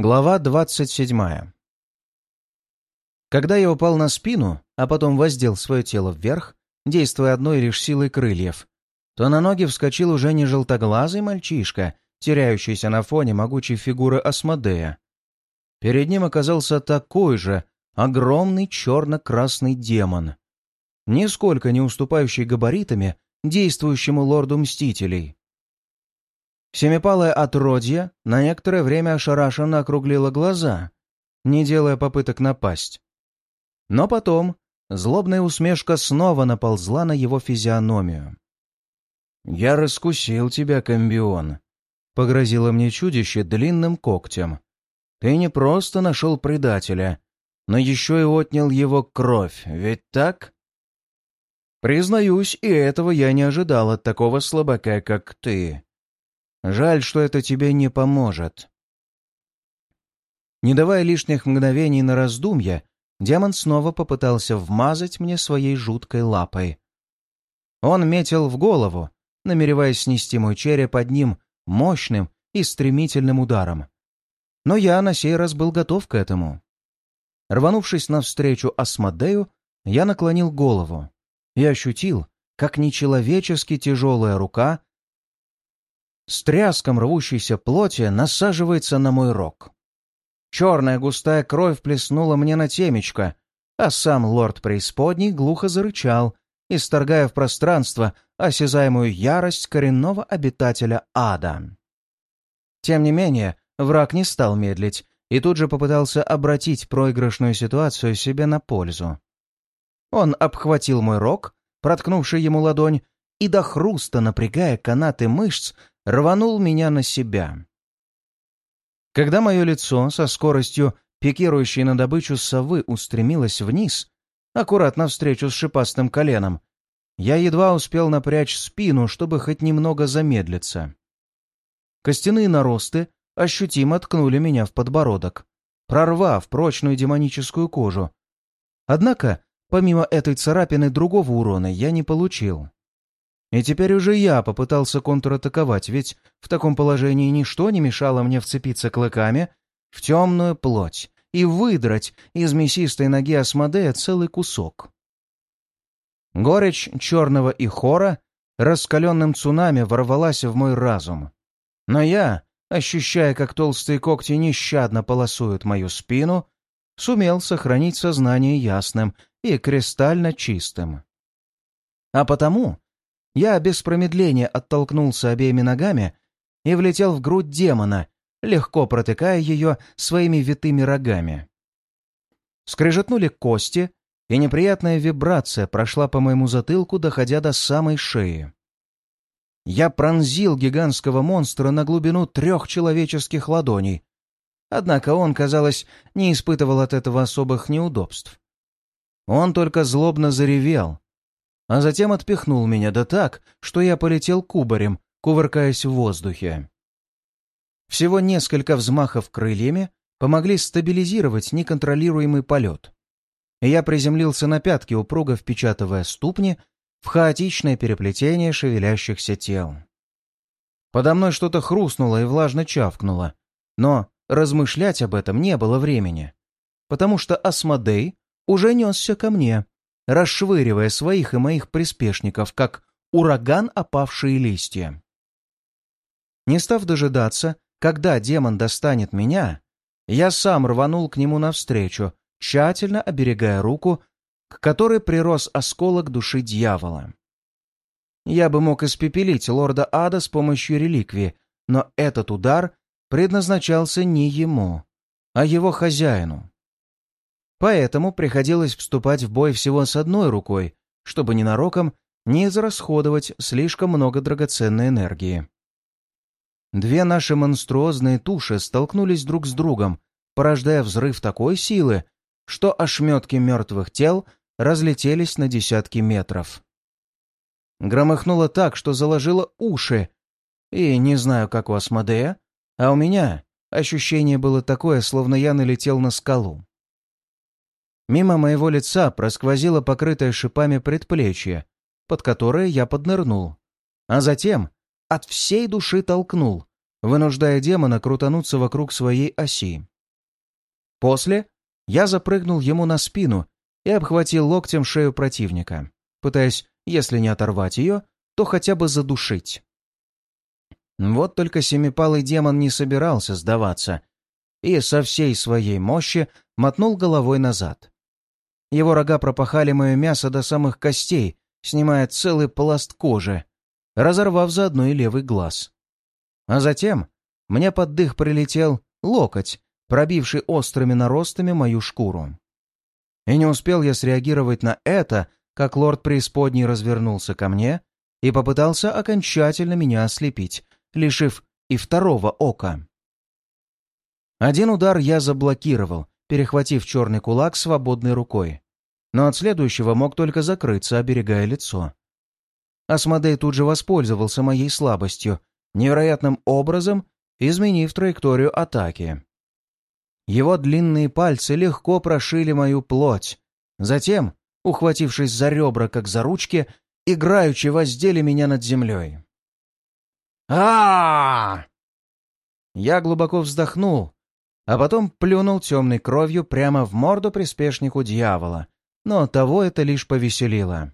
Глава двадцать седьмая. Когда я упал на спину, а потом воздел свое тело вверх, действуя одной лишь силой крыльев, то на ноги вскочил уже не желтоглазый мальчишка, теряющийся на фоне могучей фигуры Асмодея. Перед ним оказался такой же огромный черно-красный демон, нисколько не уступающий габаритами действующему лорду Мстителей. Семипалое отродье на некоторое время ошарашенно округлило глаза, не делая попыток напасть. Но потом злобная усмешка снова наползла на его физиономию. «Я раскусил тебя, комбион», — погрозило мне чудище длинным когтем. «Ты не просто нашел предателя, но еще и отнял его кровь, ведь так?» «Признаюсь, и этого я не ожидал от такого слабака, как ты», Жаль, что это тебе не поможет. Не давая лишних мгновений на раздумья, демон снова попытался вмазать мне своей жуткой лапой. Он метил в голову, намереваясь снести мой череп одним мощным и стремительным ударом. Но я на сей раз был готов к этому. Рванувшись навстречу Асмодею, я наклонил голову и ощутил, как нечеловечески тяжелая рука с тряском рвущейся плоти насаживается на мой рог. Черная густая кровь плеснула мне на темечко, а сам лорд преисподней глухо зарычал, исторгая в пространство осязаемую ярость коренного обитателя ада. Тем не менее, враг не стал медлить и тут же попытался обратить проигрышную ситуацию себе на пользу. Он обхватил мой рог, проткнувший ему ладонь, и до хруста, напрягая канаты мышц, рванул меня на себя. Когда мое лицо со скоростью пикирующей на добычу совы устремилось вниз, аккуратно встречу с шипастым коленом, я едва успел напрячь спину, чтобы хоть немного замедлиться. Костяные наросты ощутимо ткнули меня в подбородок, прорвав прочную демоническую кожу. Однако, помимо этой царапины, другого урона я не получил. И теперь уже я попытался контратаковать, ведь в таком положении ничто не мешало мне вцепиться клыками в темную плоть и выдрать из мясистой ноги Асмодея целый кусок. Горечь черного и хора раскаленным цунами ворвалась в мой разум. Но я, ощущая, как толстые когти нещадно полосуют мою спину, сумел сохранить сознание ясным и кристально чистым. А потому я без промедления оттолкнулся обеими ногами и влетел в грудь демона, легко протыкая ее своими витыми рогами. Скрежетнули кости, и неприятная вибрация прошла по моему затылку, доходя до самой шеи. Я пронзил гигантского монстра на глубину трех человеческих ладоней, однако он, казалось, не испытывал от этого особых неудобств. Он только злобно заревел, а затем отпихнул меня да так, что я полетел кубарем, кувыркаясь в воздухе. Всего несколько взмахов крыльями помогли стабилизировать неконтролируемый полет. И я приземлился на пятки, упруго впечатывая ступни в хаотичное переплетение шевелящихся тел. Подо мной что-то хрустнуло и влажно чавкнуло, но размышлять об этом не было времени, потому что Асмодей уже несся ко мне, расшвыривая своих и моих приспешников, как ураган опавшие листья. Не став дожидаться, когда демон достанет меня, я сам рванул к нему навстречу, тщательно оберегая руку, к которой прирос осколок души дьявола. Я бы мог испепелить лорда Ада с помощью реликвии, но этот удар предназначался не ему, а его хозяину. Поэтому приходилось вступать в бой всего с одной рукой, чтобы ненароком не израсходовать слишком много драгоценной энергии. Две наши монструозные туши столкнулись друг с другом, порождая взрыв такой силы, что ошметки мертвых тел разлетелись на десятки метров. Громыхнуло так, что заложило уши, и не знаю, как у Асмодея, а у меня ощущение было такое, словно я налетел на скалу. Мимо моего лица просквозило покрытое шипами предплечье, под которое я поднырнул. А затем от всей души толкнул, вынуждая демона крутануться вокруг своей оси. После я запрыгнул ему на спину и обхватил локтем шею противника, пытаясь, если не оторвать ее, то хотя бы задушить. Вот только семипалый демон не собирался сдаваться и со всей своей мощи мотнул головой назад. Его рога пропахали мое мясо до самых костей, снимая целый пласт кожи, разорвав заодно и левый глаз. А затем мне под дых прилетел локоть, пробивший острыми наростами мою шкуру. И не успел я среагировать на это, как лорд преисподней развернулся ко мне и попытался окончательно меня ослепить, лишив и второго ока. Один удар я заблокировал, перехватив черный кулак свободной рукой, но от следующего мог только закрыться, оберегая лицо. Асмодей тут же воспользовался моей слабостью, невероятным образом изменив траекторию атаки. Его длинные пальцы легко прошили мою плоть. Затем, ухватившись за ребра, как за ручки, играючи воздели меня над землей. а Я глубоко вздохнул, а потом плюнул темной кровью прямо в морду приспешнику дьявола, но того это лишь повеселило.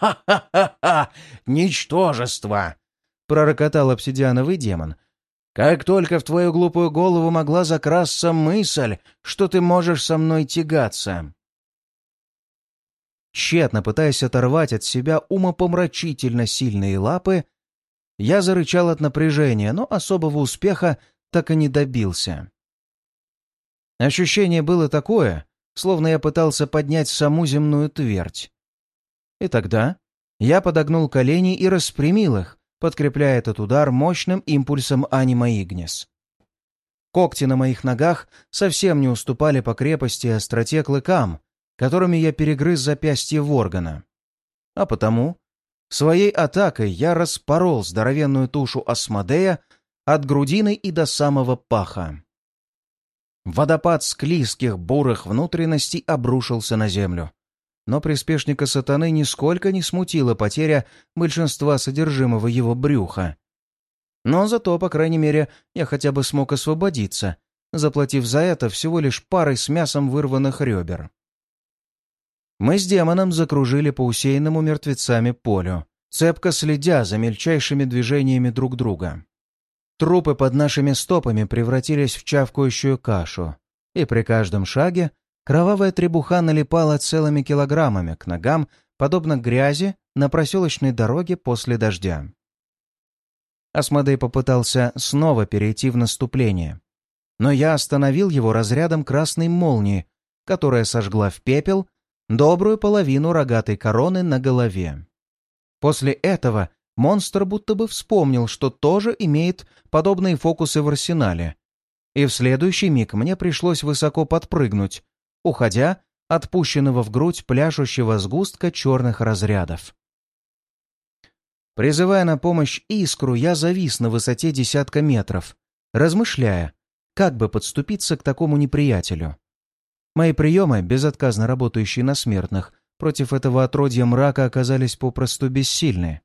«Ха-ха-ха-ха! Ничтожество!» — пророкотал обсидиановый демон. «Как только в твою глупую голову могла закрасться мысль, что ты можешь со мной тягаться!» Тщетно пытаясь оторвать от себя умопомрачительно сильные лапы, я зарычал от напряжения, но особого успеха так и не добился. Ощущение было такое, словно я пытался поднять саму земную твердь. И тогда я подогнул колени и распрямил их, подкрепляя этот удар мощным импульсом анима Игнис. Когти на моих ногах совсем не уступали по крепости и остроте клыкам, которыми я перегрыз запястье Воргана. А потому своей атакой я распорол здоровенную тушу Асмодея от грудины и до самого паха. Водопад склизких бурых внутренностей обрушился на землю. Но приспешника сатаны нисколько не смутила потеря большинства содержимого его брюха. Но зато, по крайней мере, я хотя бы смог освободиться, заплатив за это всего лишь парой с мясом вырванных ребер. Мы с демоном закружили по усеянному мертвецами полю, цепко следя за мельчайшими движениями друг друга. Трупы под нашими стопами превратились в чавкающую кашу, и при каждом шаге кровавая требуха налипала целыми килограммами к ногам, подобно грязи на проселочной дороге после дождя. Асмодей попытался снова перейти в наступление, но я остановил его разрядом красной молнии, которая сожгла в пепел добрую половину рогатой короны на голове. После этого монстр будто бы вспомнил, что тоже имеет подобные фокусы в арсенале. И в следующий миг мне пришлось высоко подпрыгнуть, уходя от пущенного в грудь пляшущего сгустка черных разрядов. Призывая на помощь искру, я завис на высоте десятка метров, размышляя, как бы подступиться к такому неприятелю. Мои приемы, безотказно работающие на смертных, против этого отродья мрака оказались попросту бессильны.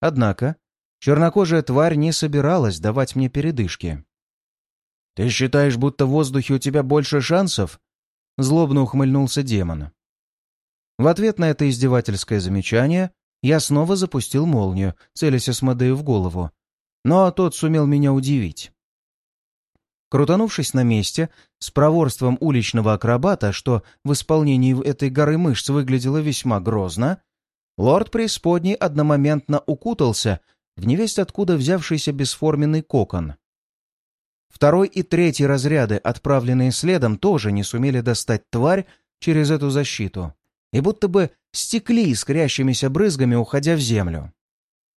Однако чернокожая тварь не собиралась давать мне передышки. «Ты считаешь, будто в воздухе у тебя больше шансов?» — злобно ухмыльнулся демон. В ответ на это издевательское замечание я снова запустил молнию, целясь Асмодею в голову. Но тот сумел меня удивить. Крутанувшись на месте, с проворством уличного акробата, что в исполнении этой горы мышц выглядело весьма грозно, лорд преисподней одномоментно укутался в невесть откуда взявшийся бесформенный кокон. Второй и третий разряды, отправленные следом, тоже не сумели достать тварь через эту защиту и будто бы стекли искрящимися брызгами, уходя в землю.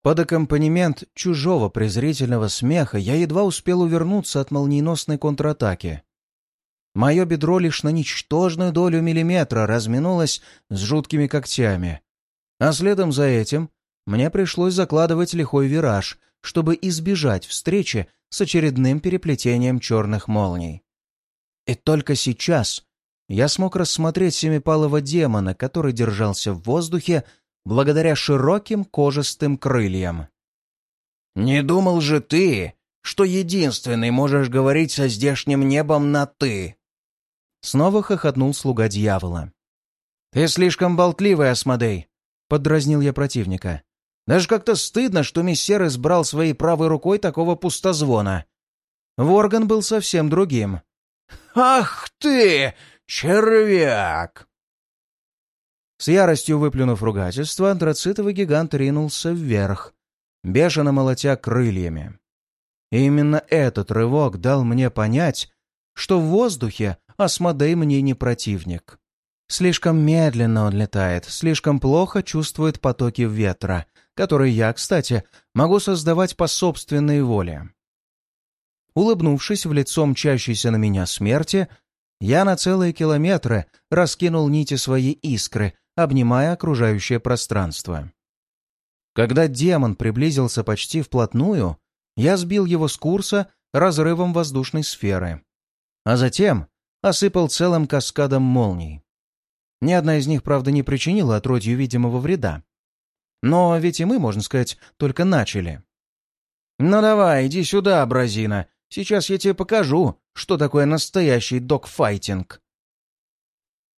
Под аккомпанемент чужого презрительного смеха я едва успел увернуться от молниеносной контратаки. Мое бедро лишь на ничтожную долю миллиметра разминулось с жуткими когтями. А следом за этим мне пришлось закладывать лихой вираж, чтобы избежать встречи с очередным переплетением черных молний. И только сейчас я смог рассмотреть семипалого демона, который держался в воздухе, благодаря широким кожистым крыльям. «Не думал же ты, что единственный можешь говорить со здешним небом на «ты». Снова хохотнул слуга дьявола. «Ты слишком болтливый, Асмодей», — поддразнил я противника. «Даже как-то стыдно, что мессер избрал своей правой рукой такого пустозвона. Ворган был совсем другим». «Ах ты, червяк!» С яростью выплюнув ругательство, антрацитовый гигант ринулся вверх, бешено молотя крыльями. И именно этот рывок дал мне понять, что в воздухе Асмодей мне не противник. Слишком медленно он летает, слишком плохо чувствует потоки ветра, которые я, кстати, могу создавать по собственной воле. Улыбнувшись в лицо мчащейся на меня смерти, я на целые километры раскинул нити своей искры, обнимая окружающее пространство. Когда демон приблизился почти вплотную, я сбил его с курса разрывом воздушной сферы, а затем осыпал целым каскадом молний. Ни одна из них, правда, не причинила отродью видимого вреда. Но ведь и мы, можно сказать, только начали. «Ну давай, иди сюда, Бразина. Сейчас я тебе покажу, что такое настоящий докфайтинг».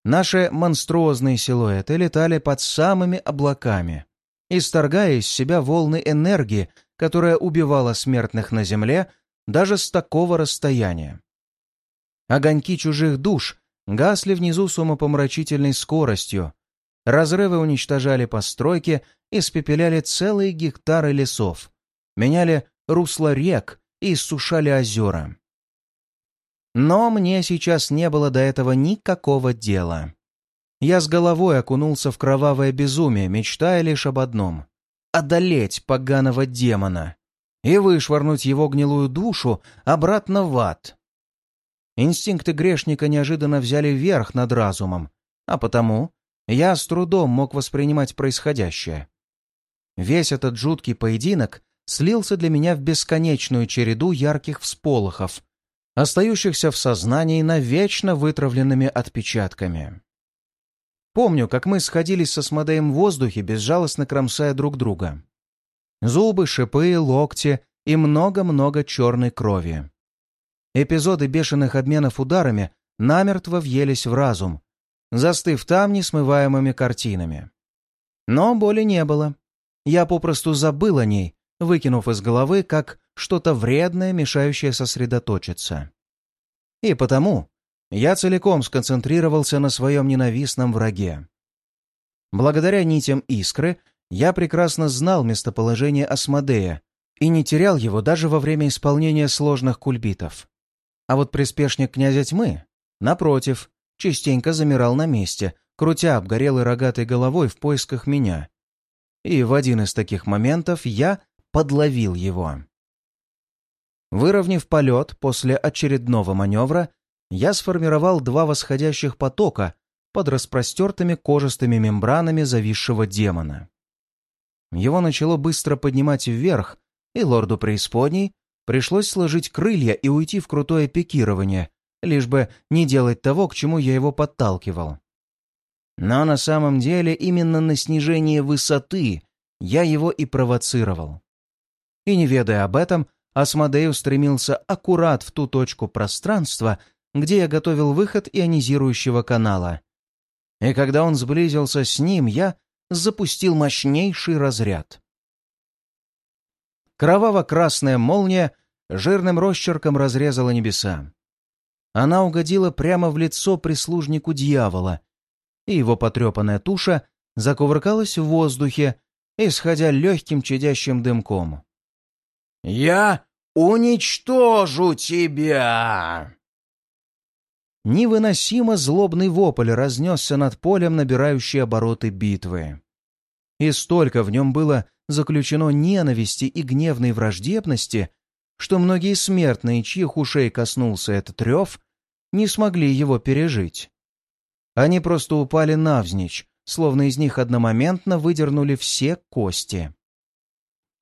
Наши монструозные силуэты летали под самыми облаками, исторгая из себя волны энергии, которая убивала смертных на земле даже с такого расстояния. Огоньки чужих душ гасли внизу с умопомрачительной скоростью, разрывы уничтожали постройки, испепеляли целые гектары лесов, меняли русло рек и иссушали озера. Но мне сейчас не было до этого никакого дела. Я с головой окунулся в кровавое безумие, мечтая лишь об одном — одолеть поганого демона и вышвырнуть его гнилую душу обратно в ад. Инстинкты грешника неожиданно взяли верх над разумом, а потому я с трудом мог воспринимать происходящее. Весь этот жуткий поединок слился для меня в бесконечную череду ярких всполохов, остающихся в сознании навечно вытравленными отпечатками. Помню, как мы сходились со Смодеем в воздухе, безжалостно кромсая друг друга. Зубы, шипы, локти и много-много черной крови. Эпизоды бешеных обменов ударами намертво въелись в разум, застыв там несмываемыми картинами. Но боли не было. Я попросту забыл о ней, выкинув из головы как что-то вредное, мешающее сосредоточиться. И потому я целиком сконцентрировался на своем ненавистном враге. Благодаря нитям искры я прекрасно знал местоположение Асмодея и не терял его даже во время исполнения сложных кульбитов. А вот приспешник князя тьмы, напротив, частенько замирал на месте, крутя обгорелой рогатой головой в поисках меня. И в один из таких моментов я подловил его. Выровняв полет после очередного маневра, я сформировал два восходящих потока под распростертыми кожистыми мембранами зависшего демона. Его начало быстро поднимать вверх, и лорду преисподней пришлось сложить крылья и уйти в крутое пикирование, лишь бы не делать того, к чему я его подталкивал. Но на самом деле именно на снижение высоты я его и провоцировал. И не ведая об этом, Асмодей устремился аккурат в ту точку пространства, где я готовил выход ионизирующего канала. И когда он сблизился с ним, я запустил мощнейший разряд. Кроваво-красная молния жирным росчерком разрезала небеса. Она угодила прямо в лицо прислужнику дьявола, и его потрепанная туша закувыркалась в воздухе, исходя легким чадящим дымком. «Я уничтожу тебя!» Невыносимо злобный вопль разнесся над полем, набирающий обороты битвы. И столько в нем было заключено ненависти и гневной враждебности, что многие смертные, чьих ушей коснулся этот рев, не смогли его пережить. Они просто упали навзничь, словно из них одномоментно выдернули все кости.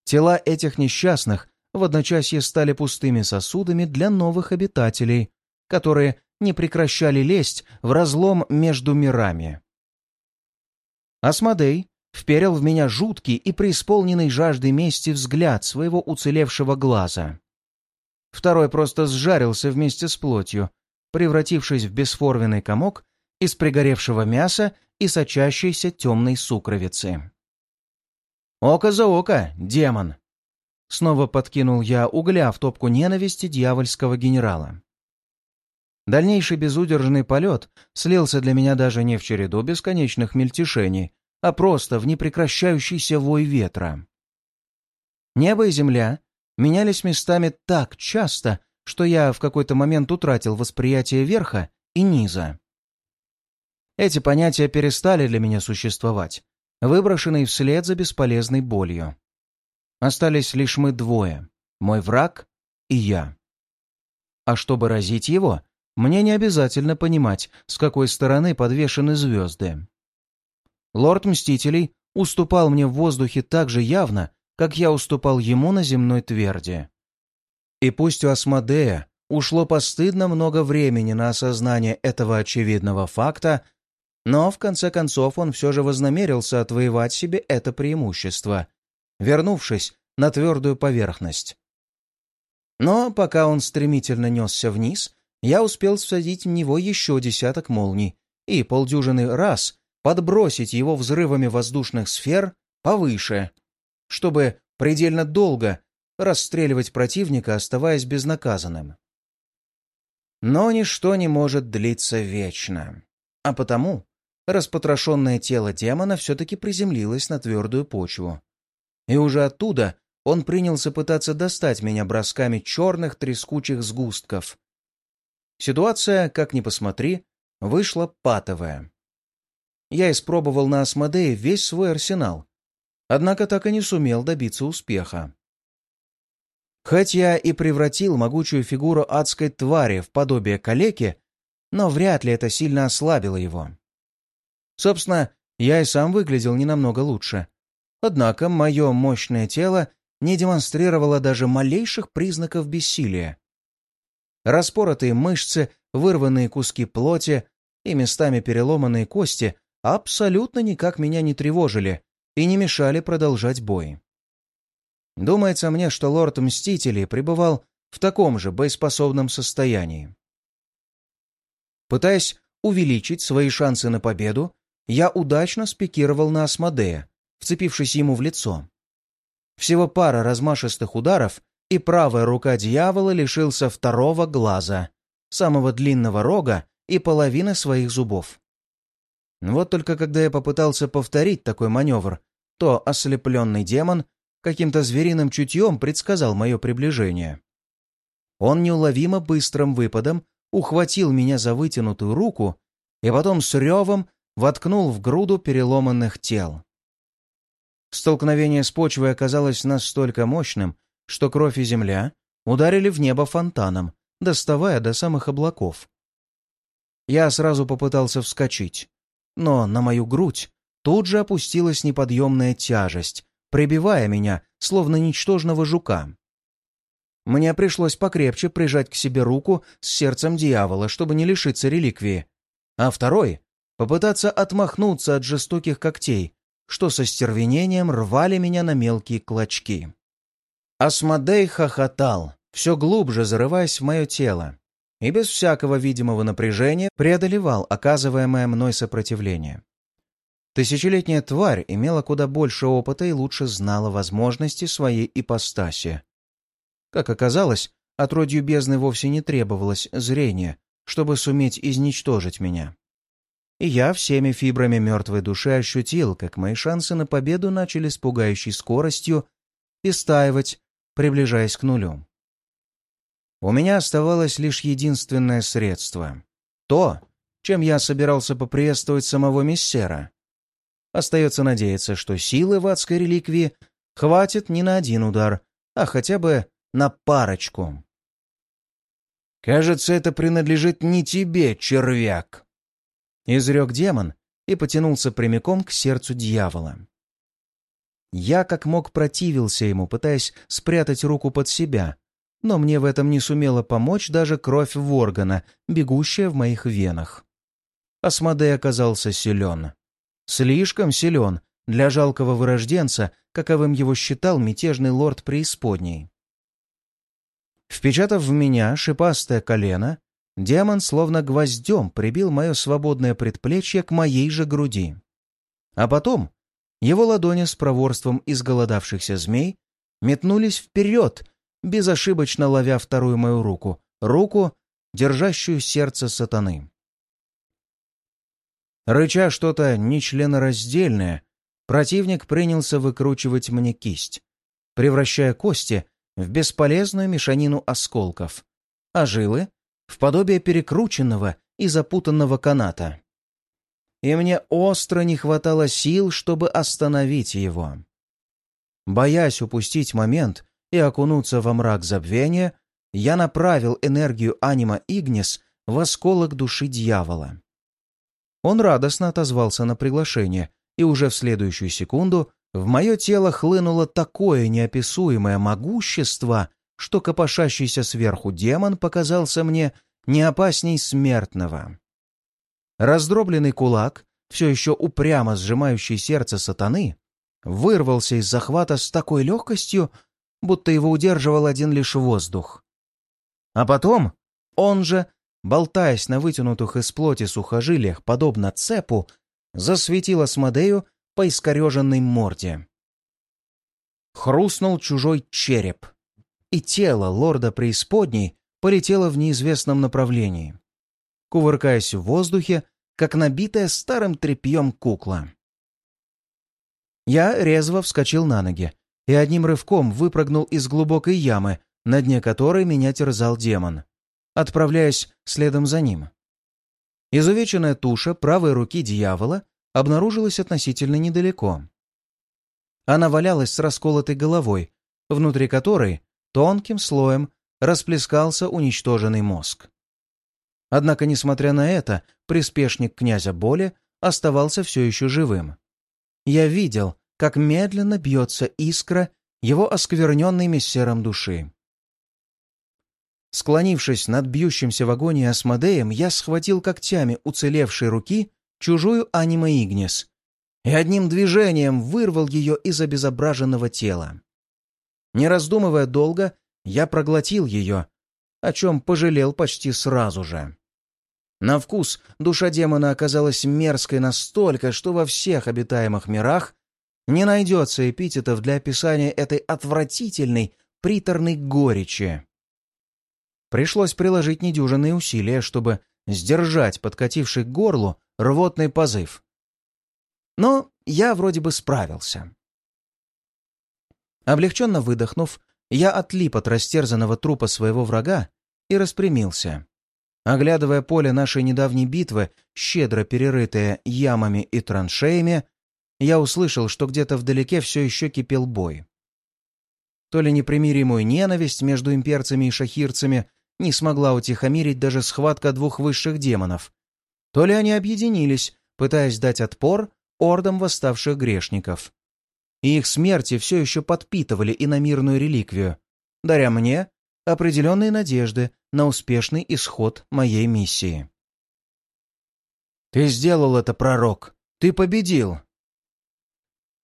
Тела этих несчастных в одночасье стали пустыми сосудами для новых обитателей, которые не прекращали лезть в разлом между мирами. Асмодей вперил в меня жуткий и преисполненный жаждой мести взгляд своего уцелевшего глаза. Второй просто сжарился вместе с плотью, превратившись в бесформенный комок из пригоревшего мяса и сочащейся темной сукровицы. «Око за око, демон!» Снова подкинул я угля в топку ненависти дьявольского генерала. Дальнейший безудержный полет слился для меня даже не в череду бесконечных мельтешений, а просто в непрекращающийся вой ветра. Небо и земля менялись местами так часто, что я в какой-то момент утратил восприятие верха и низа. Эти понятия перестали для меня существовать, выброшенные вслед за бесполезной болью. Остались лишь мы двое, мой враг и я. А чтобы разить его, мне не обязательно понимать, с какой стороны подвешены звезды. Лорд Мстителей уступал мне в воздухе так же явно, как я уступал ему на земной тверди. И пусть у Асмодея ушло постыдно много времени на осознание этого очевидного факта, но в конце концов он все же вознамерился отвоевать себе это преимущество, вернувшись на твердую поверхность. Но пока он стремительно несся вниз, я успел всадить в него еще десяток молний и полдюжины раз подбросить его взрывами воздушных сфер повыше, чтобы предельно долго расстреливать противника, оставаясь безнаказанным. Но ничто не может длиться вечно. А потому распотрошенное тело демона все-таки приземлилось на твердую почву. И уже оттуда он принялся пытаться достать меня бросками черных трескучих сгустков. Ситуация, как ни посмотри, вышла патовая. Я испробовал на Асмодее весь свой арсенал, однако так и не сумел добиться успеха. Хоть я и превратил могучую фигуру адской твари в подобие калеки, но вряд ли это сильно ослабило его. Собственно, я и сам выглядел не намного лучше. Однако мое мощное тело не демонстрировало даже малейших признаков бессилия. Распоротые мышцы, вырванные куски плоти и местами переломанные кости абсолютно никак меня не тревожили и не мешали продолжать бой. Думается мне, что лорд Мстителей пребывал в таком же боеспособном состоянии. Пытаясь увеличить свои шансы на победу, я удачно спикировал на Асмодея, вцепившись ему в лицо. Всего пара размашистых ударов, и правая рука дьявола лишился второго глаза, самого длинного рога и половины своих зубов. Вот только когда я попытался повторить такой маневр, то ослепленный демон каким-то звериным чутьем предсказал мое приближение. Он неуловимо быстрым выпадом ухватил меня за вытянутую руку и потом с ревом воткнул в груду переломанных тел. Столкновение с почвой оказалось настолько мощным, что кровь и земля ударили в небо фонтаном, доставая до самых облаков. Я сразу попытался вскочить, но на мою грудь тут же опустилась неподъемная тяжесть, прибивая меня, словно ничтожного жука. Мне пришлось покрепче прижать к себе руку с сердцем дьявола, чтобы не лишиться реликвии, а второй попытаться отмахнуться от жестоких когтей, что со стервенением рвали меня на мелкие клочки. Асмодей хохотал, все глубже зарываясь в мое тело, и без всякого видимого напряжения преодолевал оказываемое мной сопротивление. Тысячелетняя тварь имела куда больше опыта и лучше знала возможности своей ипостаси. Как оказалось, отродью бездны вовсе не требовалось зрения, чтобы суметь изничтожить меня и я всеми фибрами мертвой души ощутил, как мои шансы на победу начали с пугающей скоростью истаивать, приближаясь к нулю. У меня оставалось лишь единственное средство — то, чем я собирался поприветствовать самого Мессера. Остается надеяться, что силы в адской реликвии хватит не на один удар, а хотя бы на парочку. «Кажется, это принадлежит не тебе, червяк!» Изрек демон и потянулся прямиком к сердцу дьявола. Я как мог противился ему, пытаясь спрятать руку под себя, но мне в этом не сумела помочь даже кровь Воргана, бегущая в моих венах. Асмодей оказался силен. Слишком силен для жалкого вырожденца, каковым его считал мятежный лорд преисподней. Впечатав в меня шипастое колено, демон словно гвоздем прибил мое свободное предплечье к моей же груди. А потом его ладони с проворством изголодавшихся змей метнулись вперед, безошибочно ловя вторую мою руку, руку, держащую сердце сатаны. Рыча что-то нечленораздельное, противник принялся выкручивать мне кисть, превращая кости в бесполезную мешанину осколков, а жилы — в подобие перекрученного и запутанного каната. И мне остро не хватало сил, чтобы остановить его. Боясь упустить момент и окунуться во мрак забвения, я направил энергию анима Игнис в осколок души дьявола. Он радостно отозвался на приглашение, и уже в следующую секунду в мое тело хлынуло такое неописуемое могущество, что копошащийся сверху демон показался мне не опасней смертного. Раздробленный кулак, все еще упрямо сжимающий сердце сатаны, вырвался из захвата с такой легкостью, будто его удерживал один лишь воздух. А потом он же, болтаясь на вытянутых из плоти сухожилиях, подобно цепу, засветил Асмодею по искореженной морде. Хрустнул чужой череп, и тело лорда преисподней полетело в неизвестном направлении, кувыркаясь в воздухе, как набитая старым тряпьем кукла. Я резво вскочил на ноги и одним рывком выпрыгнул из глубокой ямы, на дне которой меня терзал демон, отправляясь следом за ним. Изувеченная туша правой руки дьявола обнаружилась относительно недалеко. Она валялась с расколотой головой, внутри которой тонким слоем расплескался уничтоженный мозг. Однако, несмотря на это, приспешник князя Боли оставался все еще живым. Я видел, как медленно бьется искра его оскверненной мессером души. Склонившись над бьющимся в агонии Асмодеем, я схватил когтями уцелевшей руки чужую анима Игнис и одним движением вырвал ее из обезображенного тела. Не раздумывая долго, я проглотил ее, о чем пожалел почти сразу же. На вкус душа демона оказалась мерзкой настолько, что во всех обитаемых мирах не найдется эпитетов для описания этой отвратительной приторной горечи. Пришлось приложить недюжинные усилия, чтобы сдержать подкативший к горлу рвотный позыв. Но я вроде бы справился. Облегченно выдохнув, я отлип от растерзанного трупа своего врага и распрямился. Оглядывая поле нашей недавней битвы, щедро перерытое ямами и траншеями, я услышал, что где-то вдалеке все еще кипел бой. То ли непримиримую ненависть между имперцами и шахирцами не смогла утихомирить даже схватка двух высших демонов, то ли они объединились, пытаясь дать отпор ордам восставших грешников. И их смерти все еще подпитывали иномирную реликвию, даря мне определенные надежды на успешный исход моей миссии. «Ты сделал это, пророк! Ты победил!»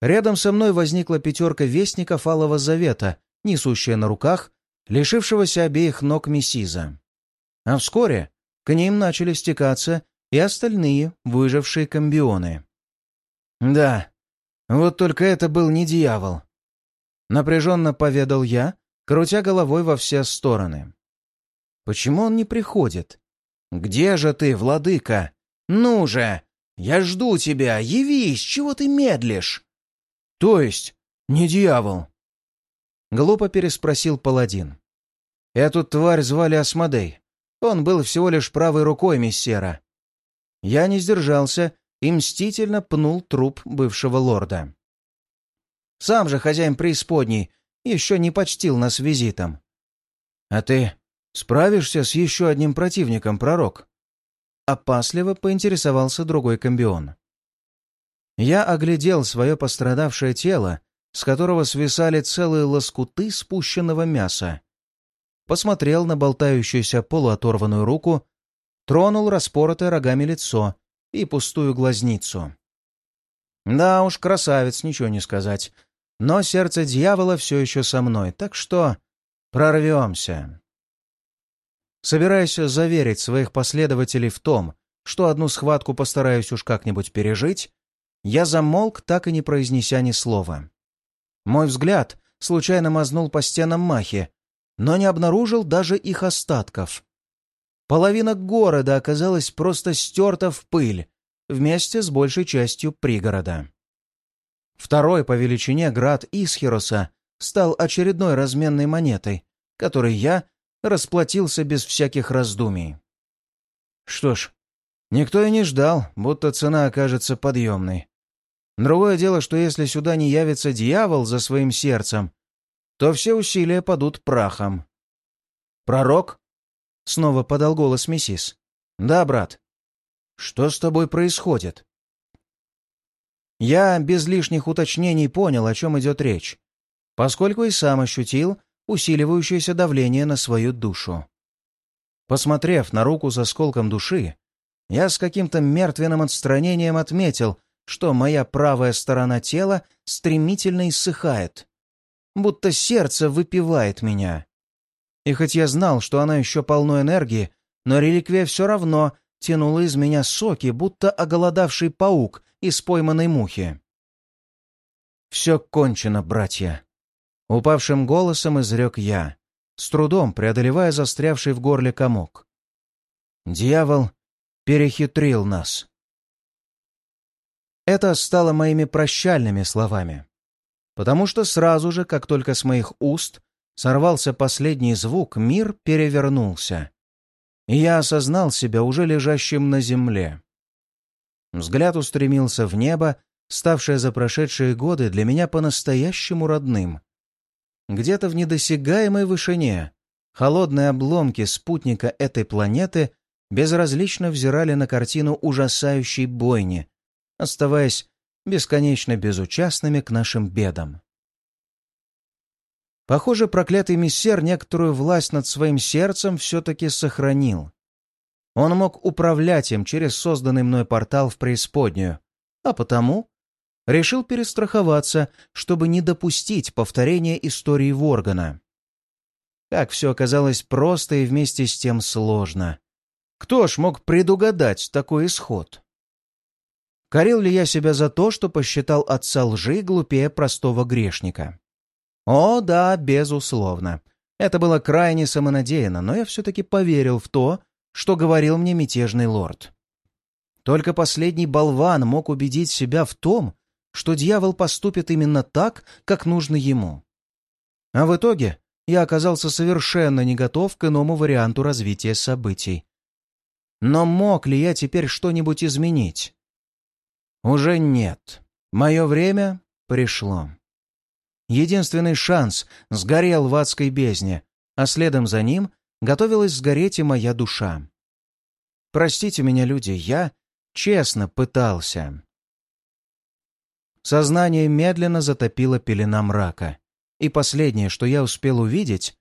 Рядом со мной возникла пятерка вестников Алого Завета, несущая на руках лишившегося обеих ног Мессиза. А вскоре к ним начали стекаться и остальные выжившие комбионы. «Да, вот только это был не дьявол», — напряженно поведал я, крутя головой во все стороны. «Почему он не приходит? Где же ты, владыка? Ну же! Я жду тебя! Явись! Чего ты медлишь?» «То есть не дьявол?» Глупо переспросил паладин. «Эту тварь звали Асмодей. Он был всего лишь правой рукой мессера. Я не сдержался и мстительно пнул труп бывшего лорда. Сам же хозяин преисподней еще не почтил нас визитом. «А ты справишься с еще одним противником, пророк?» Опасливо поинтересовался другой комбион. Я оглядел свое пострадавшее тело, с которого свисали целые лоскуты спущенного мяса. Посмотрел на болтающуюся полуоторванную руку тронул распоротое рогами лицо и пустую глазницу. Да уж, красавец, ничего не сказать. Но сердце дьявола все еще со мной, так что прорвемся. собираясь заверить своих последователей в том, что одну схватку постараюсь уж как-нибудь пережить, я замолк, так и не произнеся ни слова. Мой взгляд случайно мазнул по стенам Махи, но не обнаружил даже их остатков. Половина города оказалась просто стерта в пыль вместе с большей частью пригорода. Второй по величине град Исхироса стал очередной разменной монетой, которой я расплатился без всяких раздумий. Что ж, никто и не ждал, будто цена окажется подъемной. Другое дело, что если сюда не явится дьявол за своим сердцем, то все усилия падут прахом. «Пророк?» — снова подал голос миссис. «Да, брат. Что с тобой происходит?» Я без лишних уточнений понял, о чем идет речь, поскольку и сам ощутил усиливающееся давление на свою душу. Посмотрев на руку с осколком души, я с каким-то мертвенным отстранением отметил, что моя правая сторона тела стремительно иссыхает, будто сердце выпивает меня. И хоть я знал, что она еще полно энергии, но реликвия все равно тянула из меня соки, будто оголодавший паук из пойманной мухи. «Все кончено, братья!» Упавшим голосом изрек я, с трудом преодолевая застрявший в горле комок. «Дьявол перехитрил нас!» Это стало моими прощальными словами, потому что сразу же, как только с моих уст сорвался последний звук, мир перевернулся, и я осознал себя уже лежащим на земле. Взгляд устремился в небо, ставшее за прошедшие годы для меня по-настоящему родным. Где-то в недосягаемой вышине холодные обломки спутника этой планеты безразлично взирали на картину ужасающей бойни, оставаясь бесконечно безучастными к нашим бедам. Похоже, проклятый миссер некоторую власть над своим сердцем все-таки сохранил. Он мог управлять им через созданный мной портал в преисподнюю, а потому решил перестраховаться, чтобы не допустить повторения истории Воргана. Как все оказалось просто и вместе с тем сложно. Кто ж мог предугадать такой исход? Корил ли я себя за то, что посчитал отца лжи глупее простого грешника? О, да, безусловно. Это было крайне самонадеянно, но я все-таки поверил в то, что говорил мне мятежный лорд. Только последний болван мог убедить себя в том, что дьявол поступит именно так, как нужно ему. А в итоге я оказался совершенно не готов к иному варианту развития событий. Но мог ли я теперь что-нибудь изменить? Уже нет. Мое время пришло. Единственный шанс сгорел в адской бездне, а следом за ним готовилась сгореть и моя душа. Простите меня, люди, я честно пытался. Сознание медленно затопило пелена мрака, и последнее, что я успел увидеть,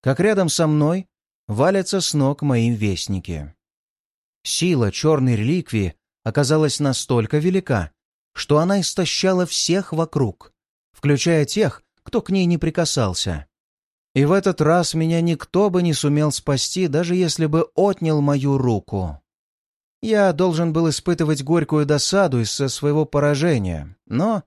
как рядом со мной валятся с ног мои вестники. Сила черной реликвии оказалась настолько велика, что она истощала всех вокруг, включая тех, кто к ней не прикасался. И в этот раз меня никто бы не сумел спасти, даже если бы отнял мою руку. Я должен был испытывать горькую досаду из-за своего поражения, но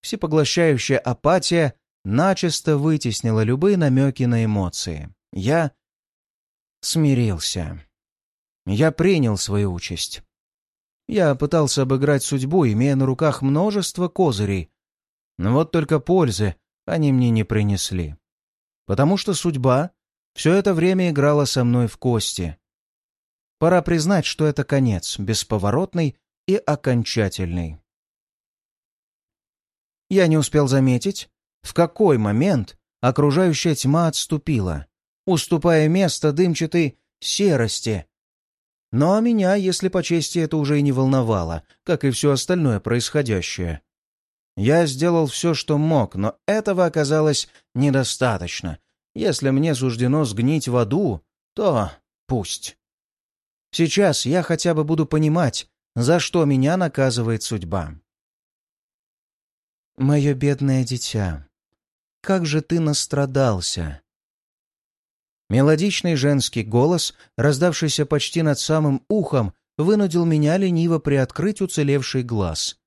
всепоглощающая апатия начисто вытеснила любые намеки на эмоции. Я смирился. Я принял свою участь. Я пытался обыграть судьбу, имея на руках множество козырей, но вот только пользы они мне не принесли потому что судьба все это время играла со мной в кости. Пора признать, что это конец, бесповоротный и окончательный. Я не успел заметить, в какой момент окружающая тьма отступила, уступая место дымчатой серости. Но меня, если по чести, это уже и не волновало, как и все остальное происходящее. Я сделал все, что мог, но этого оказалось недостаточно. Если мне суждено сгнить в аду, то пусть. Сейчас я хотя бы буду понимать, за что меня наказывает судьба. Мое бедное дитя, как же ты настрадался. Мелодичный женский голос, раздавшийся почти над самым ухом, вынудил меня лениво приоткрыть уцелевший глаз.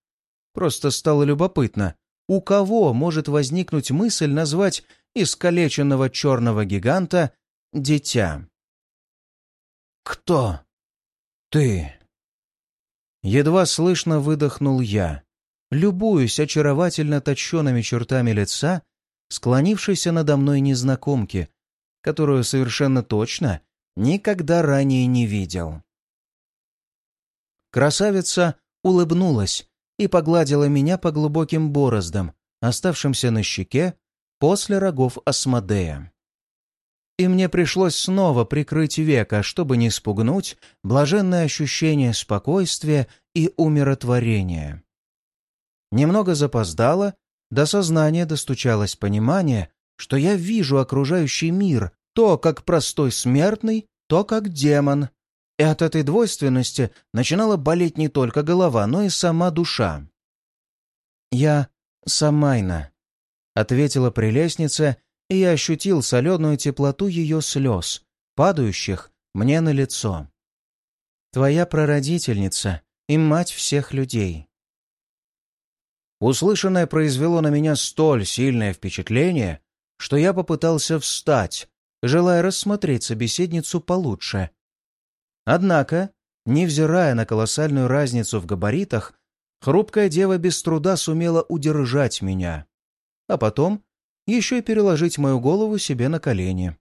Просто стало любопытно, у кого может возникнуть мысль назвать искалеченного черного гиганта «дитя». «Кто ты?» Едва слышно выдохнул я, любуюсь очаровательно точенными чертами лица, склонившейся надо мной незнакомки, которую совершенно точно никогда ранее не видел. Красавица улыбнулась и погладила меня по глубоким бороздам, оставшимся на щеке после рогов Асмодея. И мне пришлось снова прикрыть века, чтобы не спугнуть блаженное ощущение спокойствия и умиротворения. Немного запоздало, до сознания достучалось понимание, что я вижу окружающий мир то как простой смертный, то как демон. И от этой двойственности начинала болеть не только голова, но и сама душа. «Я Самайна», — ответила прелестница, и я ощутил соленую теплоту ее слез, падающих мне на лицо. «Твоя прародительница и мать всех людей». Услышанное произвело на меня столь сильное впечатление, что я попытался встать, желая рассмотреть собеседницу получше. Однако, невзирая на колоссальную разницу в габаритах, хрупкая дева без труда сумела удержать меня, а потом еще и переложить мою голову себе на колени.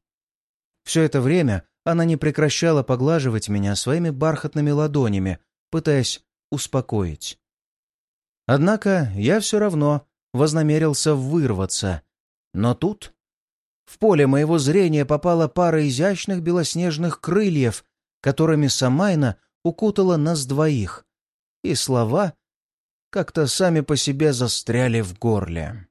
Все это время она не прекращала поглаживать меня своими бархатными ладонями, пытаясь успокоить. Однако я все равно вознамерился вырваться. Но тут в поле моего зрения попала пара изящных белоснежных крыльев, которыми Самайна укутала нас двоих, и слова как-то сами по себе застряли в горле.